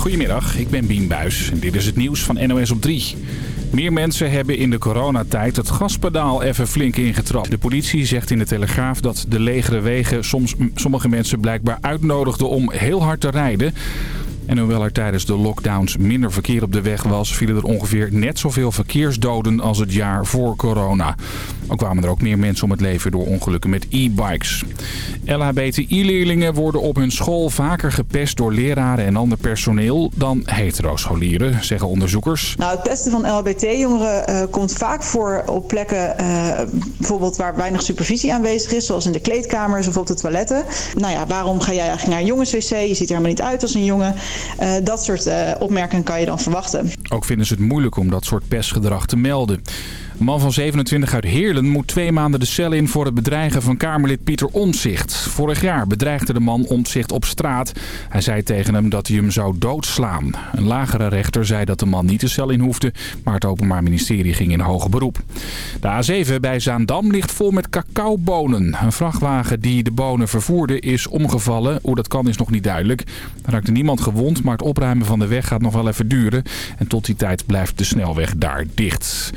Goedemiddag, ik ben Bien Buis en dit is het nieuws van NOS op 3. Meer mensen hebben in de coronatijd het gaspedaal even flink ingetrapt. De politie zegt in de Telegraaf dat de legere wegen soms sommige mensen blijkbaar uitnodigden om heel hard te rijden. En hoewel er tijdens de lockdowns minder verkeer op de weg was... vielen er ongeveer net zoveel verkeersdoden als het jaar voor corona. Ook kwamen er ook meer mensen om het leven door ongelukken met e-bikes. LHBTI-leerlingen worden op hun school vaker gepest door leraren en ander personeel dan hetero-scholieren, zeggen onderzoekers. Nou, het pesten van LHBT-jongeren uh, komt vaak voor op plekken uh, bijvoorbeeld waar weinig supervisie aanwezig is, zoals in de kleedkamers of op de toiletten. Nou ja, waarom ga jij eigenlijk naar een jongenswc? Je ziet er helemaal niet uit als een jongen. Uh, dat soort opmerkingen kan je dan verwachten. Ook vinden ze het moeilijk om dat soort pestgedrag te melden. Een man van 27 uit Heerlen moet twee maanden de cel in voor het bedreigen van Kamerlid Pieter Omzicht. Vorig jaar bedreigde de man Omzicht op straat. Hij zei tegen hem dat hij hem zou doodslaan. Een lagere rechter zei dat de man niet de cel in hoefde, maar het Openbaar Ministerie ging in hoger beroep. De A7 bij Zaandam ligt vol met cacaobonen. Een vrachtwagen die de bonen vervoerde is omgevallen. Hoe dat kan is nog niet duidelijk. Er raakte niemand gewond, maar het opruimen van de weg gaat nog wel even duren. En tot die tijd blijft de snelweg daar dicht.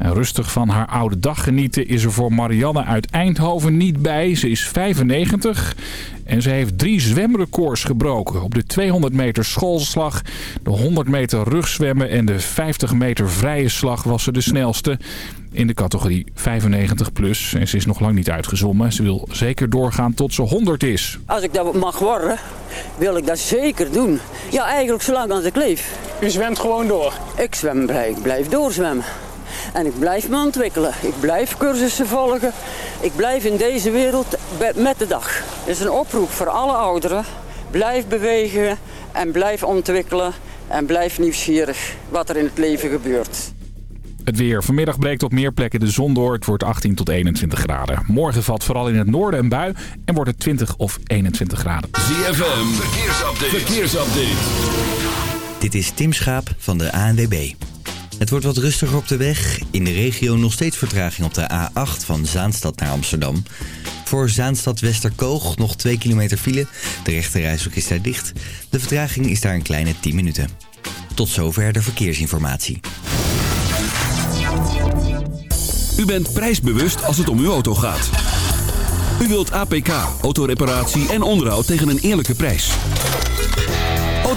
En rustig van haar oude dag genieten is er voor Marianne uit Eindhoven niet bij. Ze is 95 en ze heeft drie zwemrecords gebroken. Op de 200 meter schoolslag, de 100 meter rugzwemmen en de 50 meter vrije slag was ze de snelste in de categorie 95 plus. En ze is nog lang niet uitgezommen. Ze wil zeker doorgaan tot ze 100 is. Als ik dat mag worden, wil ik dat zeker doen. Ja, eigenlijk zolang als ik leef. U zwemt gewoon door? Ik zwem, ik blijf doorzwemmen. En ik blijf me ontwikkelen. Ik blijf cursussen volgen. Ik blijf in deze wereld met de dag. Het is een oproep voor alle ouderen. Blijf bewegen en blijf ontwikkelen. En blijf nieuwsgierig wat er in het leven gebeurt. Het weer. Vanmiddag breekt op meer plekken de zon door. Het wordt 18 tot 21 graden. Morgen valt vooral in het noorden een bui en wordt het 20 of 21 graden. ZFM. Verkeersupdate. Verkeersupdate. Dit is Tim Schaap van de ANWB. Het wordt wat rustiger op de weg. In de regio nog steeds vertraging op de A8 van Zaanstad naar Amsterdam. Voor Zaanstad Westerkoog nog 2 kilometer file. De rechte is daar dicht. De vertraging is daar een kleine 10 minuten. Tot zover de verkeersinformatie. U bent prijsbewust als het om uw auto gaat. U wilt APK, autoreparatie en onderhoud tegen een eerlijke prijs.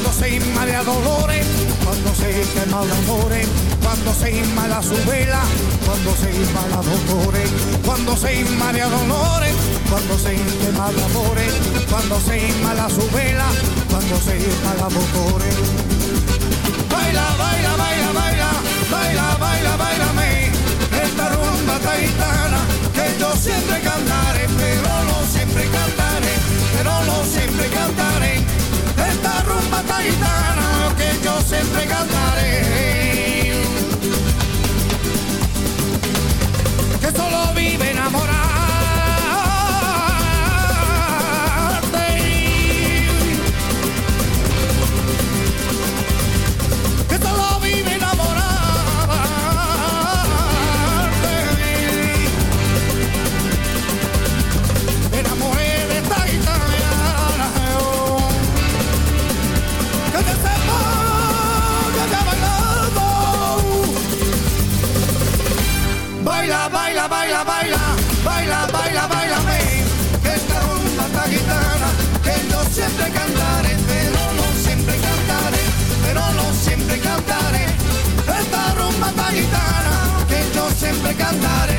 Cuando se inmala dolores, cuando se quema amores, cuando se inmala su vela, cuando se inmala dolores, cuando se inmala dolores, cuando se quema amores, cuando se inmala su vela, cuando se inmala dolores. Baila, baila, baila, baila, baila, baila, bailame, esta rumba taitana, que yo siempre cantaré, pero no siempre cantaré, pero no siempre cantaré. Esta rumba taitana, que yo siempre cantaré. Que solo vive enamorarte. Siempre cantaré, pero no siempre cantaré, pero no siempre cantaré. Esta rumba esta gitana, que yo siempre cantaré.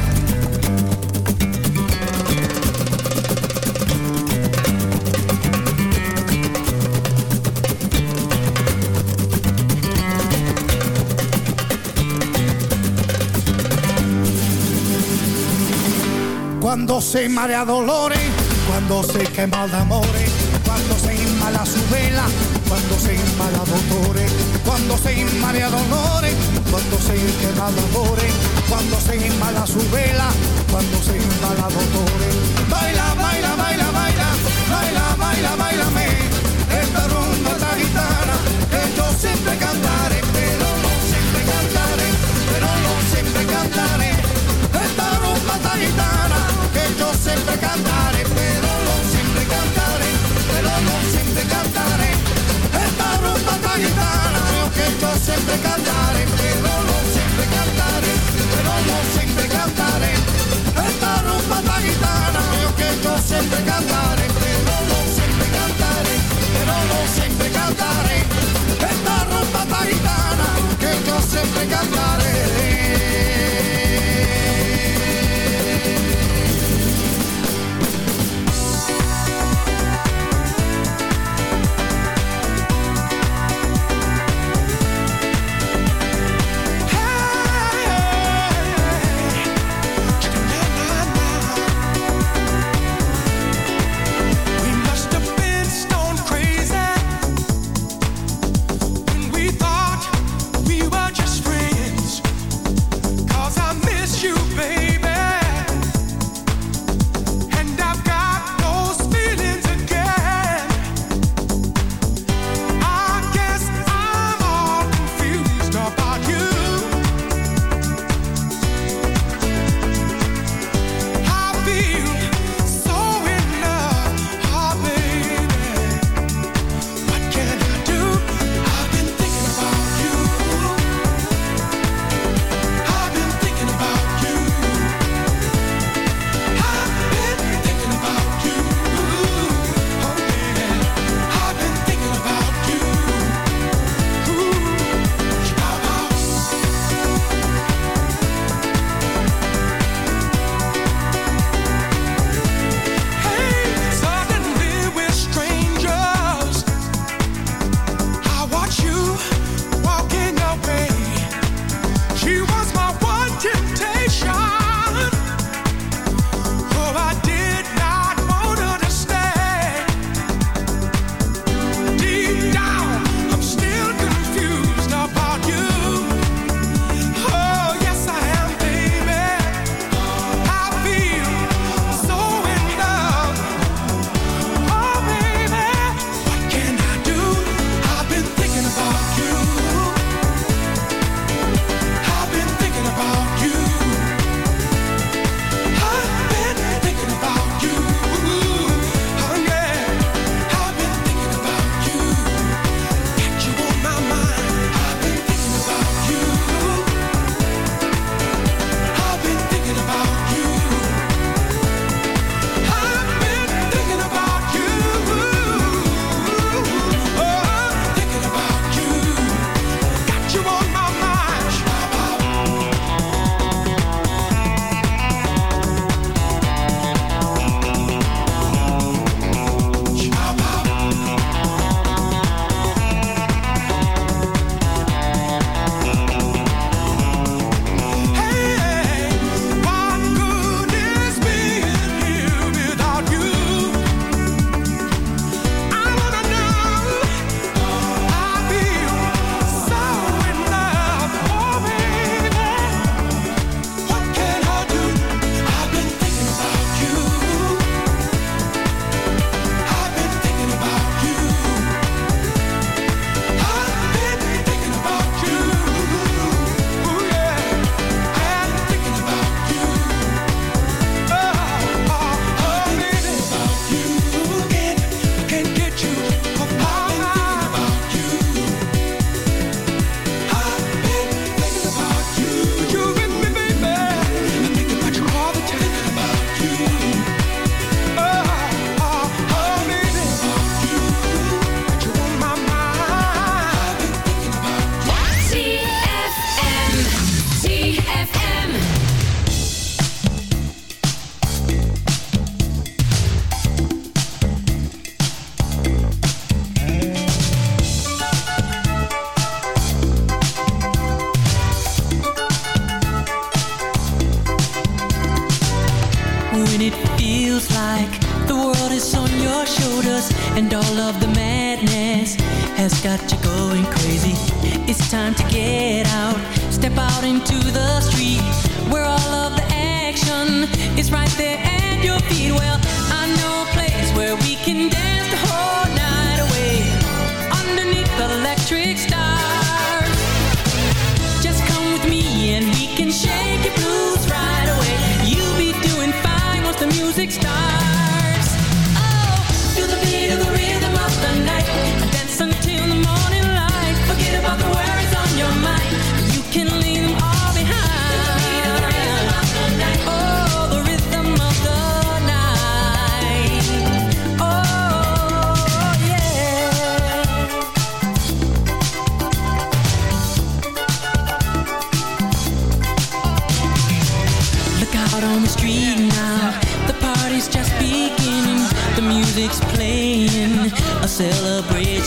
Cuando se marea dolores, cuando se quema de amores, cuando se inmala dolores, cuando se inmala dolores, cuando se quema de amores, cuando se inmala su vela, cuando se inmala dolores. Baila, baila, baila, baila, baila, baila, bailame, esta rumba esta gitana, que yo siempre cantaré, pero no siempre cantaré, pero no siempre cantaré. Esta rumba esta gitana, que yo siempre cantaré, sento sempre cantare, però non sempre cantare, però non sempre cantare. Esta rumba da gitana yo quiero sempre cantare, pero non sempre cantare, però non sempre cantare. Esta rumba da gitana yo quiero sempre cantare.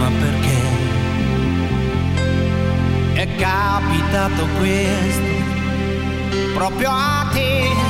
ma perché è capitato questo proprio a te.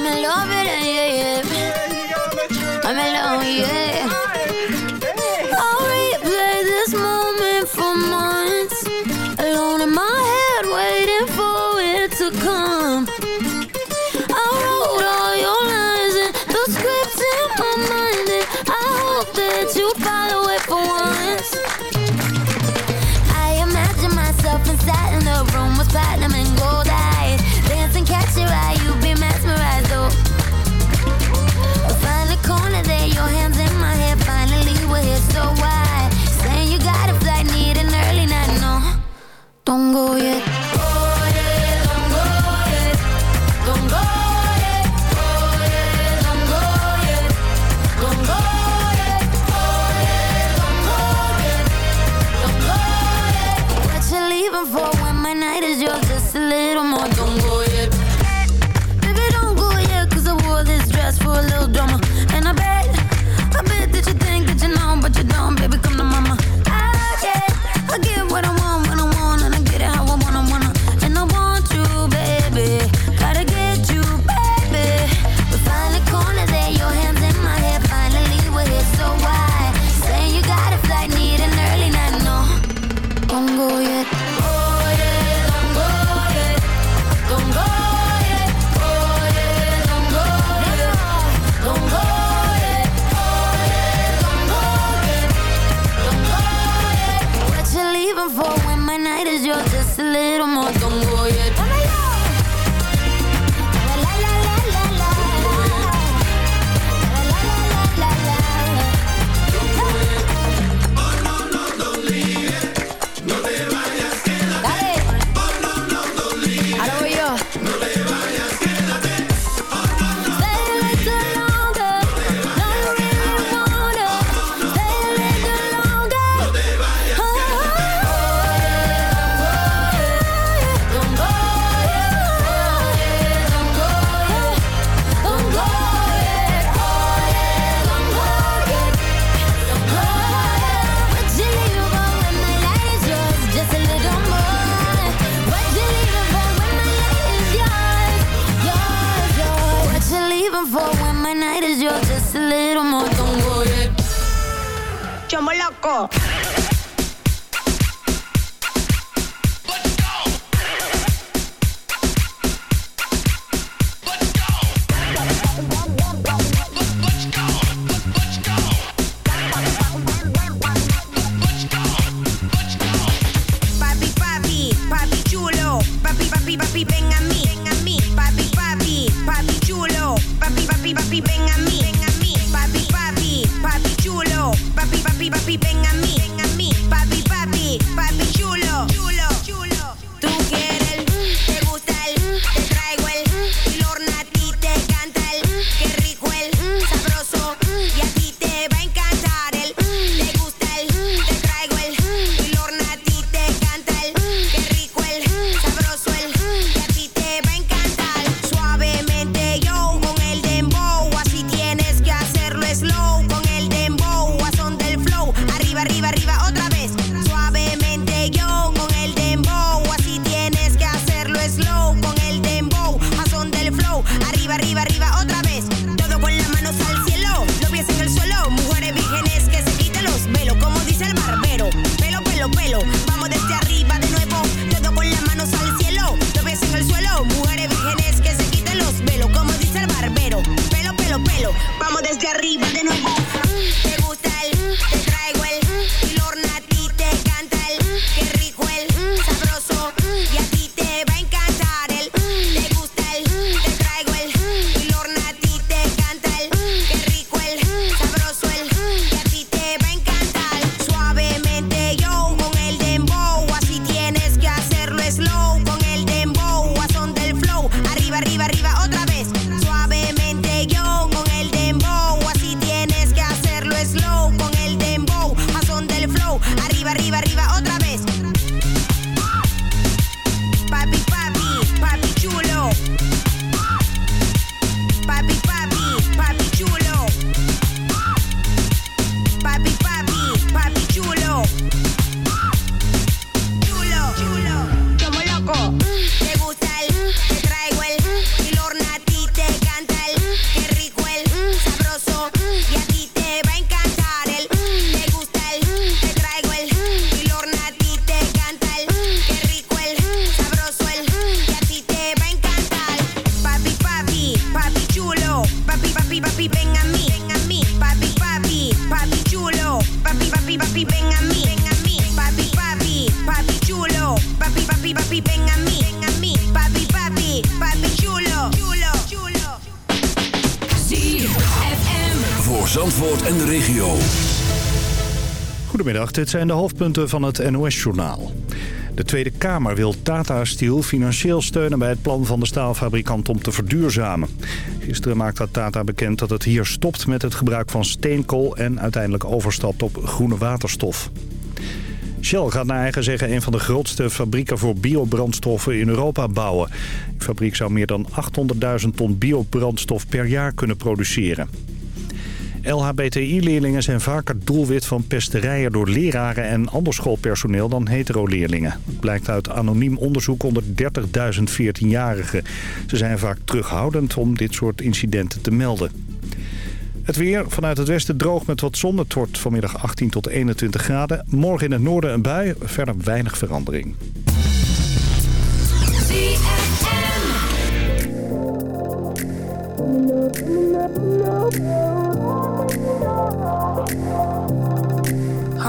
I'm in love with it, yeah, yeah. I'm in love, yeah. Don't. Chamo loco. Zijn de hoofdpunten van het NOS-journaal. De Tweede Kamer wil Tata Steel financieel steunen bij het plan van de staalfabrikant om te verduurzamen. Gisteren maakte Tata bekend dat het hier stopt met het gebruik van steenkool en uiteindelijk overstapt op groene waterstof. Shell gaat naar eigen zeggen een van de grootste fabrieken voor biobrandstoffen in Europa bouwen. De fabriek zou meer dan 800.000 ton biobrandstof per jaar kunnen produceren. LHBTI-leerlingen zijn vaker doelwit van pesterijen door leraren en ander schoolpersoneel dan hetero-leerlingen. Blijkt uit anoniem onderzoek onder 30.000 14-jarigen. Ze zijn vaak terughoudend om dit soort incidenten te melden. Het weer vanuit het westen droog met wat zon. Het wordt vanmiddag 18 tot 21 graden. Morgen in het noorden een bui, verder weinig verandering.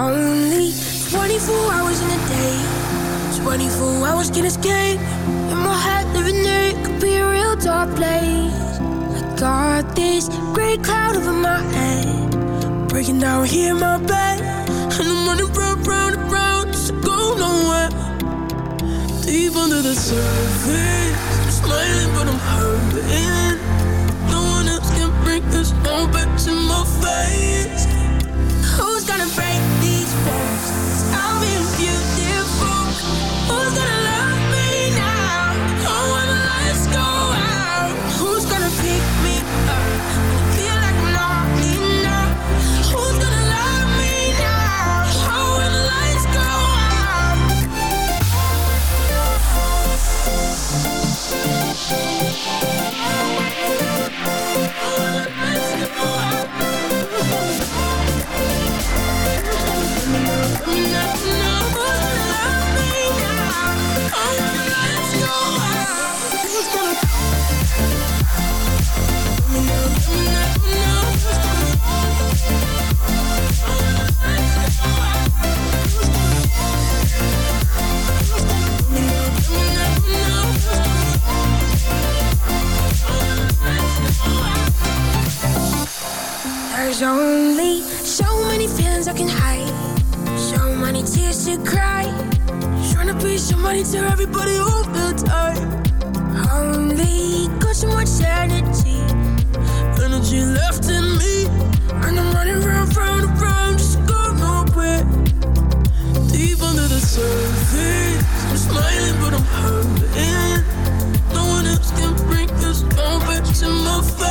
Only 24 hours in a day. 24 hours can escape. In my head living there could be a real dark place. I got this grey cloud over my head. Breaking down here in my bed. And I'm running round, round and round Just to go nowhere. Deep under the surface I'm smiling but I'm hurting. No one else can bring this all back to my face best There's only so many feelings I can hide, so many tears to cry. Trying to be somebody to everybody all the time. Only got so much energy, energy left in me, and I'm running round, round, around, just going nowhere. Deep under the surface, I'm smiling but I'm hurting. No one else can bring this back to my face.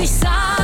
esses.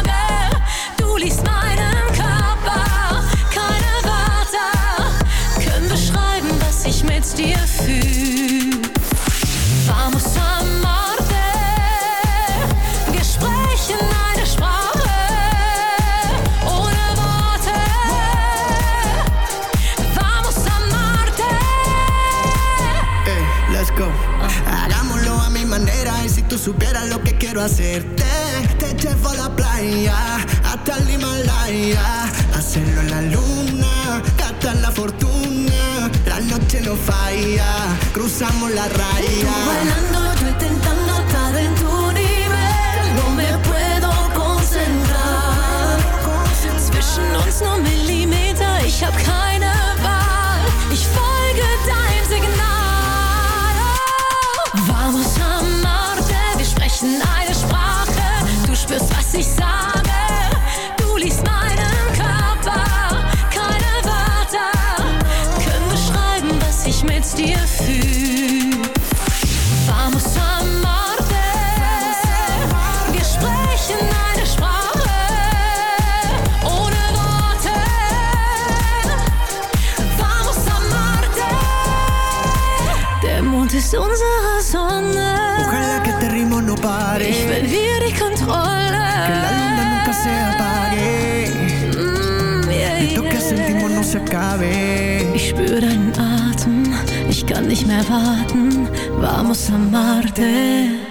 nicht mehr warten, vamos a amarte.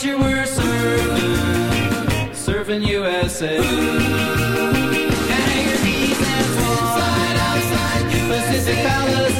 teacher were serving, serving USA. And hangers, bees, and swans, Pacific Palace.